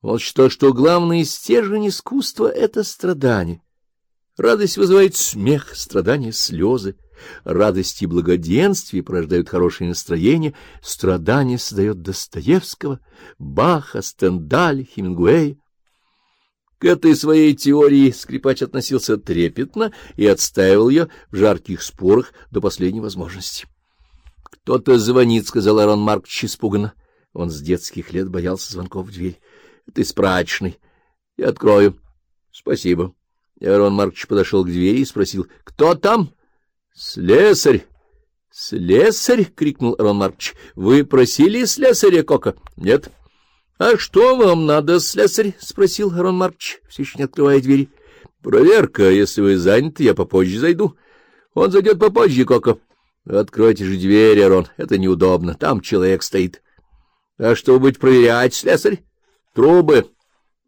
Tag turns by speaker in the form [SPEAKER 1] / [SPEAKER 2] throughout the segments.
[SPEAKER 1] Он считал, что главный стержень искусства — это страдание. Радость вызывает смех, страдания — слезы. Радость и благоденствие порождают хорошее настроение, страдание создает Достоевского, Баха, Стендаля, Хемингуэя. К этой своей теории скрипач относился трепетно и отстаивал ее в жарких спорах до последней возможности. — Кто-то звонит, — сказал Арон Маркович испуганно. Он с детских лет боялся звонков в дверь. — Это из прачечной. — Я открою. — Спасибо. Арон Маркович подошел к двери и спросил. — Кто там? — Слесарь. — Слесарь? — крикнул Арон Маркович. — Вы просили слесаря Кока? — Нет. —— А что вам надо, слесарь? — спросил Арон Маркович, все еще не открывая двери. — Проверка. Если вы заняты, я попозже зайду. — Он зайдет попозже, Коко. — Откройте же дверь, Арон. Это неудобно. Там человек стоит. — А что быть проверять, слесарь? — Трубы.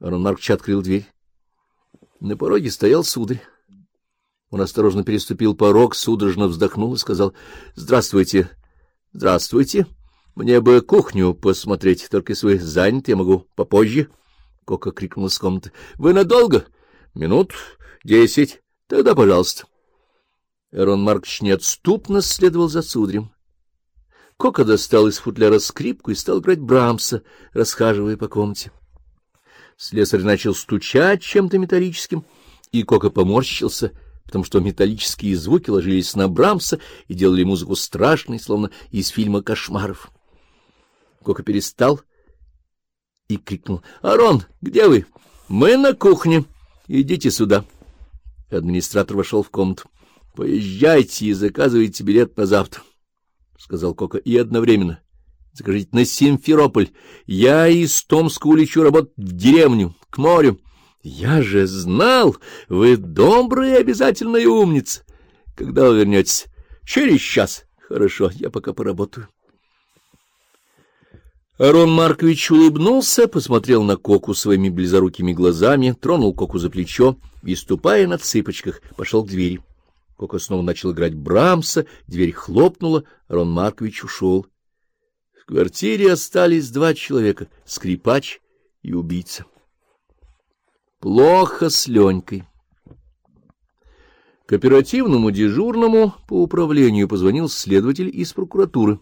[SPEAKER 1] Арон Маркович открыл дверь. На пороге стоял сударь. Он осторожно переступил порог, судорожно вздохнул и сказал «Здравствуйте». «Здравствуйте». Мне бы кухню посмотреть, только если вы заняты, я могу попозже. Кока крикнул из комнаты. — Вы надолго? — Минут десять. Тогда пожалуйста. Эрон Маркович неотступно следовал за сударем. Кока достал из футляра скрипку и стал играть Брамса, расхаживая по комнате. Слесарь начал стучать чем-то металлическим, и Кока поморщился, потому что металлические звуки ложились на Брамса и делали музыку страшной, словно из фильма кошмаров. Кока перестал и крикнул. — Арон, где вы? — Мы на кухне. Идите сюда. Администратор вошел в комнату. — Поезжайте и заказывайте билет на завтра, — сказал Кока. — И одновременно закажите на Симферополь. Я из Томска улечу работать в деревню, к морю. Я же знал, вы добрая и обязательная умница. Когда вы вернетесь? Через час. Хорошо, я пока поработаю. Арон Маркович улыбнулся, посмотрел на Коку своими близорукими глазами, тронул Коку за плечо и, ступая на цыпочках, пошел к двери. Кока снова начал играть Брамса, дверь хлопнула, Арон Маркович ушел. Квартире остались два человека — скрипач и убийца. Плохо с Ленькой. К оперативному дежурному по управлению позвонил следователь из прокуратуры.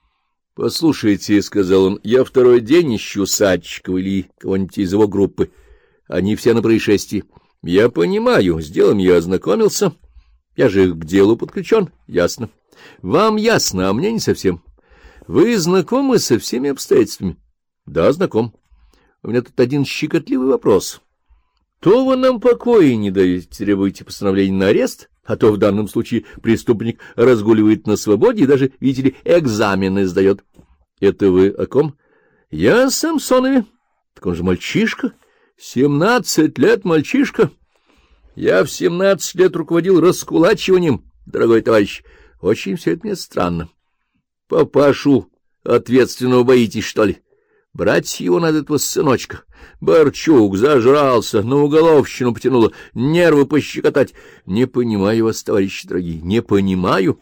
[SPEAKER 1] — Послушайте, — сказал он, — я второй день ищу Садчикова или кого-нибудь из его группы. Они все на происшествии. Я понимаю, с делом я ознакомился. Я же к делу подключен, ясно. Вам ясно, а мне не совсем. Вы знакомы со всеми обстоятельствами? Да, знаком. У меня тут один щекотливый вопрос. То вы нам покоя не даете, требуете постановления на арест, а то в данном случае преступник разгуливает на свободе и даже, видите ли, экзамены сдает. — Это вы о ком? — Я о Самсонове. Так он же мальчишка. Семнадцать лет мальчишка. Я в семнадцать лет руководил раскулачиванием, дорогой товарищ. Очень все это мне странно. Папашу ответственного боитесь, что ли? Брать его надо этого сыночка. Борчук зажрался, на уголовщину потянуло, нервы пощекотать. Не понимаю вас, товарищи дорогие, не понимаю.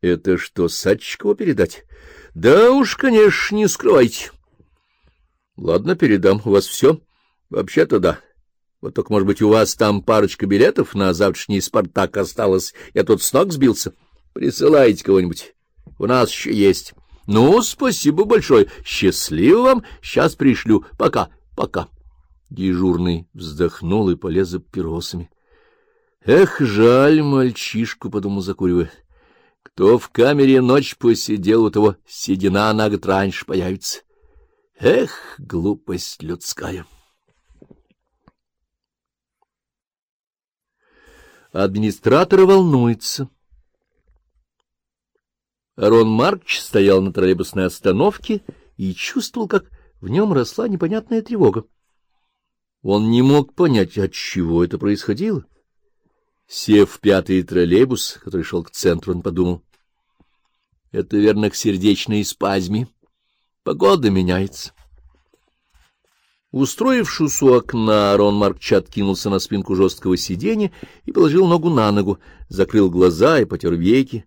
[SPEAKER 1] Это что, Садчикову передать? Да уж, конечно, не скрывайте. Ладно, передам. У вас все? Вообще-то да. Вот только, может быть, у вас там парочка билетов на завтрашний «Спартак» осталось. Я тут с ног сбился. Присылайте кого-нибудь. У нас еще есть. Ну, спасибо большое. Счастливо вам. Сейчас пришлю. Пока. Пока. Дежурный вздохнул и полез за папиросами. Эх, жаль мальчишку, — подумал, закуривая. Кто в камере ночь посидел, у того седина на год раньше появится. Эх, глупость людская. Администратор волнуется. Арон Марч стоял на троллейбусной остановке и чувствовал, как в нем росла непонятная тревога. Он не мог понять, от чего это происходило. Сев в пятый троллейбус, который шел к центру, он подумал. Это, верно, к сердечной спазме. Погода меняется. Устроившись у окна, Арон Маркч откинулся на спинку жесткого сиденья и положил ногу на ногу, закрыл глаза и потер веки.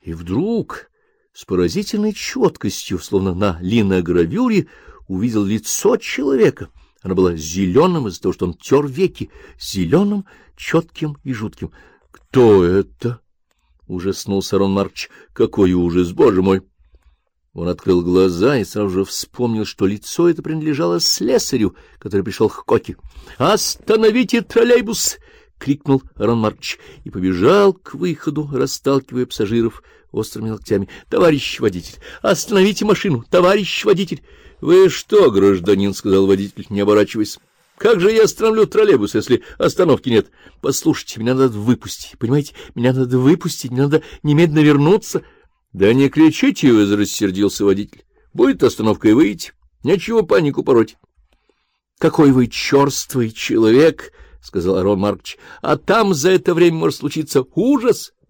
[SPEAKER 1] И вдруг, с поразительной четкостью, словно на линогравюре, увидел лицо человека, Оно было зеленым из-за того, что он тер веки, зеленым, четким и жутким. — Кто это? — ужаснулся Рон Марч. — Какой ужас, боже мой! Он открыл глаза и сразу же вспомнил, что лицо это принадлежало слесарю, который пришел к Коке. — Остановите троллейбус! — крикнул Рон Марч и побежал к выходу, расталкивая пассажиров острыми локтями. — Товарищ водитель, остановите машину! Товарищ водитель! — Вы что, гражданин, — сказал водитель, не оборачиваясь. — Как же я остановлю троллейбус, если остановки нет? Послушайте, меня надо выпустить, понимаете? Меня надо выпустить, мне надо немедленно вернуться. — Да не кричите вы, — рассердился водитель. — Будет остановка и выйти. Нечего панику пороть. — Какой вы черствый человек! —— сказал Арон Маркович, — а там за это время может случиться ужас. —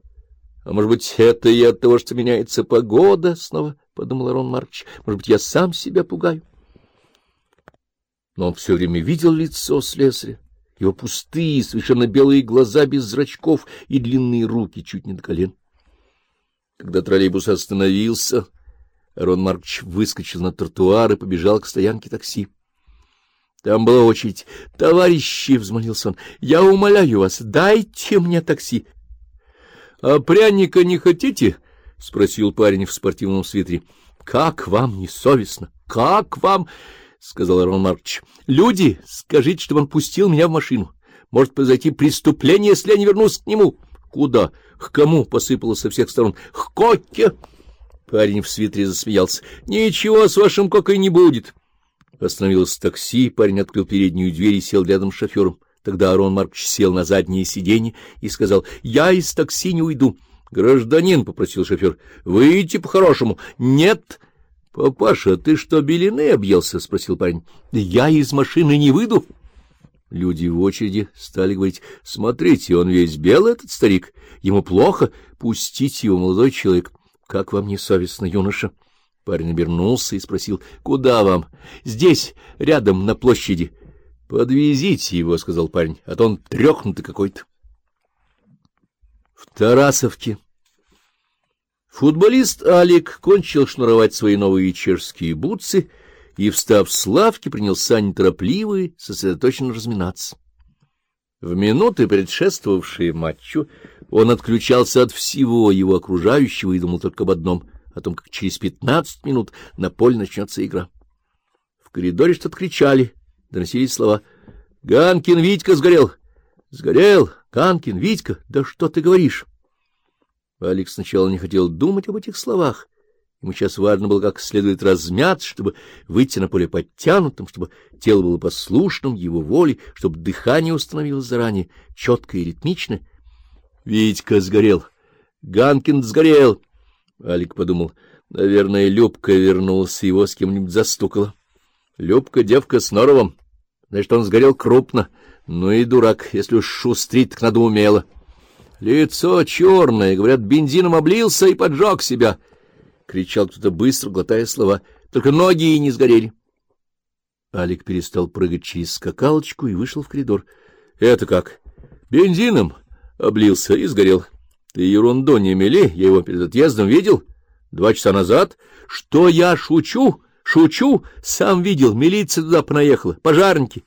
[SPEAKER 1] А может быть, это и от того, что меняется погода? — снова подумал Арон Маркович. — Может быть, я сам себя пугаю? Но он все время видел лицо слесаря, его пустые, совершенно белые глаза без зрачков и длинные руки чуть не до колен. Когда троллейбус остановился, Арон Маркович выскочил на тротуар и побежал к стоянке такси. Там была очередь. — Товарищи, — взмолился он, — я умоляю вас, дайте мне такси. — А пряника не хотите? — спросил парень в спортивном свитере. — Как вам не совестно? Как вам? — сказал Арон Маркович. — Люди, скажите, чтобы он пустил меня в машину. Может произойти преступление, если я не вернусь к нему. — Куда? К кому? — посыпалось со всех сторон. — К Коке! Парень в свитере засмеялся. — Ничего с вашим Кокой не будет. — Остановилось такси, парень открыл переднюю дверь и сел рядом с шофером. Тогда Арон Маркович сел на заднее сиденье и сказал, — Я из такси не уйду. — Гражданин, — попросил шофер, — выйти по-хорошему. — Нет. — Папаша, ты что, белины объелся? — спросил парень. — Я из машины не выйду. Люди в очереди стали говорить, — Смотрите, он весь белый, этот старик. Ему плохо. Пустите его, молодой человек. Как вам не совестно, юноша? — Парень обернулся и спросил, — Куда вам? — Здесь, рядом, на площади. — Подвезите его, — сказал парень, — а то он трехнутый какой-то. В Тарасовке. Футболист Алик кончил шнуровать свои новые чешские бутсы и, встав с лавки, принялся неторопливо и сосредоточенно разминаться. В минуты, предшествовавшие матчу, он отключался от всего его окружающего и думал только об одном — о том, как через пятнадцать минут на поле начнется игра. В коридоре что-то кричали, доносились слова. — Ганкин Витька сгорел! — Сгорел! Ганкин Витька! Да что ты говоришь? Алекс сначала не хотел думать об этих словах. Ему сейчас важно было как следует размяться, чтобы выйти на поле подтянутым, чтобы тело было послушным его воле, чтобы дыхание установилось заранее, четко и ритмично. Витька сгорел! Ганкин сгорел! Алик подумал, наверное, Любка вернулась, его с кем-нибудь застукала. Любка девка с норовом, значит, он сгорел крупно. Ну и дурак, если уж шустрить, так надо умело. Лицо черное, говорят, бензином облился и поджег себя. Кричал кто-то быстро, глотая слова. Только ноги и не сгорели. Алик перестал прыгать через скакалочку и вышел в коридор. — Это как? Бензином облился и сгорел. Ты ерунду не мели, я его перед отъездом видел. Два часа назад. Что я шучу? Шучу? Сам видел, милиция туда понаехала, пожарники.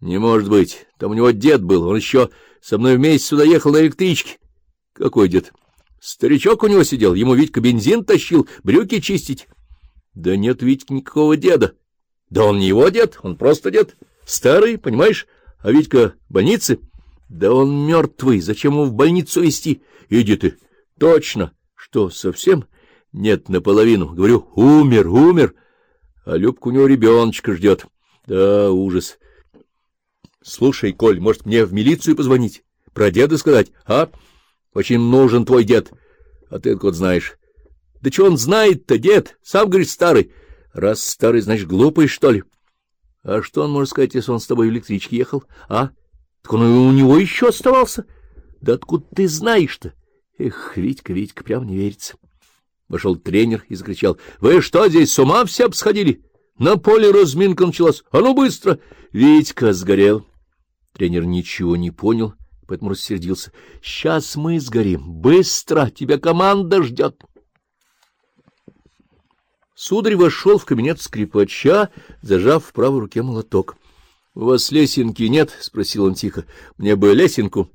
[SPEAKER 1] Не может быть, там у него дед был, он еще со мной вместе сюда ехал на электричке. Какой дед? Старичок у него сидел, ему Витька бензин тащил, брюки чистить. Да нет Витьки никакого деда. Да он не его дед, он просто дед. Старый, понимаешь, а Витька в больнице. Да он мертвый, зачем его в больницу везти? Иди ты. Точно. Что, совсем? Нет, наполовину. Говорю, умер, умер. А Любка у него ребеночка ждет. Да, ужас. Слушай, Коль, может, мне в милицию позвонить? Про деда сказать, а? Очень нужен твой дед. А ты откуда знаешь? Да что он знает-то, дед? Сам, говорит, старый. Раз старый, значит, глупый, что ли? А что он может сказать, если он с тобой в электричке ехал, а? Так он у него еще оставался. Да откуда ты знаешь-то? Эх, Витька, Витька, прям не верится. Вошел тренер и закричал. — Вы что, здесь с ума все обсходили? На поле разминка началась. А ну быстро! Витька сгорел. Тренер ничего не понял, поэтому рассердился. — Сейчас мы сгорим. Быстро! Тебя команда ждет. Сударь вошел в кабинет скрипача, зажав в правой руке молоток. У вас лесенки нет? — спросил он тихо. — Мне бы лесенку.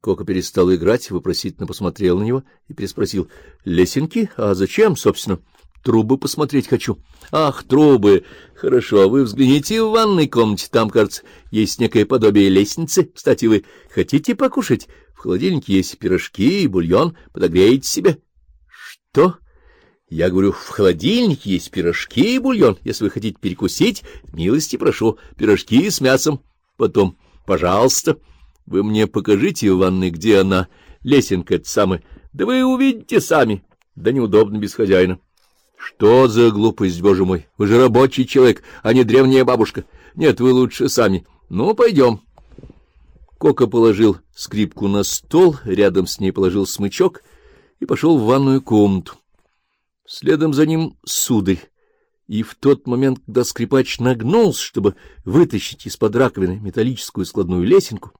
[SPEAKER 1] Кока перестал играть, вопросительно посмотрел на него и переспросил. — Лесенки? А зачем, собственно? — Трубы посмотреть хочу. — Ах, трубы! Хорошо, вы взгляните в ванной комнате. Там, кажется, есть некое подобие лестницы. Кстати, вы хотите покушать? В холодильнике есть пирожки и бульон. Подогреете себе. — Что? — я говорю, в холодильнике есть пирожки и бульон. Если вы хотите перекусить, милости прошу, пирожки с мясом. Потом, пожалуйста, вы мне покажите ванной, где она, лесенка эта самая. Да вы увидите сами. Да неудобно без хозяина. Что за глупость, боже мой? Вы же рабочий человек, а не древняя бабушка. Нет, вы лучше сами. Ну, пойдем. Кока положил скрипку на стол, рядом с ней положил смычок и пошел в ванную комнату. Следом за ним сударь, и в тот момент, когда скрипач нагнулся, чтобы вытащить из-под раковины металлическую складную лесенку,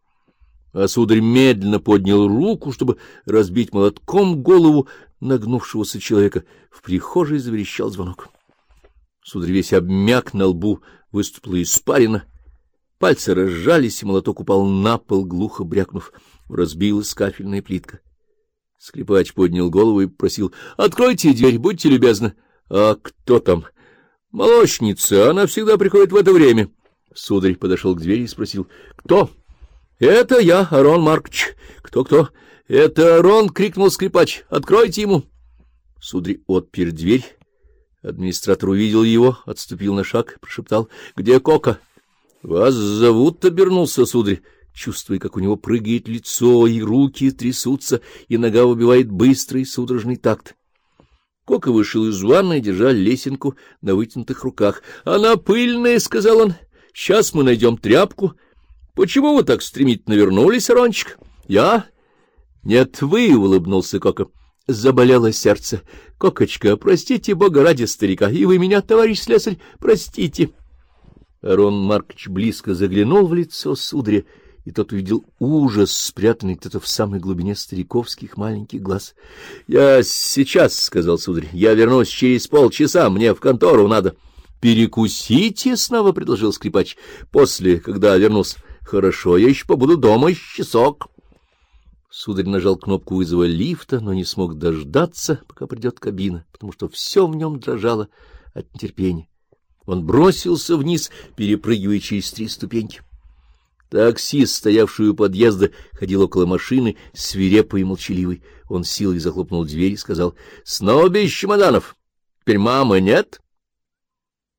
[SPEAKER 1] а сударь медленно поднял руку, чтобы разбить молотком голову нагнувшегося человека, в прихожей заверещал звонок. Сударь весь обмяк, на лбу выступила испарина, пальцы разжались, и молоток упал на пол, глухо брякнув, разбилась кафельная плитка. Скрипач поднял голову и просил: Откройте дверь, будьте любезны. — А кто там? — Молочница, она всегда приходит в это время. Сударь подошел к двери и спросил. — Кто? — Это я, Арон Маркович. Кто-кто? — Это Арон! — крикнул скрипач. — Откройте ему! Сударь отпер дверь. Администратор увидел его, отступил на шаг, прошептал. — Где Кока? — Вас зовут, — обернулся сударь чувствуя, как у него прыгает лицо, и руки трясутся, и нога выбивает быстрый судорожный такт. Кока вышел из ванной, держа лесенку на вытянутых руках. — Она пыльная, — сказал он. — Сейчас мы найдем тряпку. — Почему вы так стремительно вернулись, Рончик? — Я? — Нет, вы, — улыбнулся Кока. — Заболело сердце. — Кокочка, простите бога ради старика, и вы меня, товарищ слесарь, простите. Арон Маркович близко заглянул в лицо сударя и тот увидел ужас, спрятанный где-то в самой глубине стариковских маленьких глаз. — Я сейчас, — сказал сударь, — я вернусь через полчаса, мне в контору надо. — Перекусите, — снова предложил скрипач, — после, когда вернусь. — Хорошо, я еще побуду дома часок. Сударь нажал кнопку вызова лифта, но не смог дождаться, пока придет кабина, потому что все в нем дрожало от нетерпения. Он бросился вниз, перепрыгивая через три ступеньки. Таксист, стоявший у подъезда, ходил около машины, свирепый и молчаливый. Он силой захлопнул дверь и сказал, — Снова без чемоданов. Теперь мамы нет?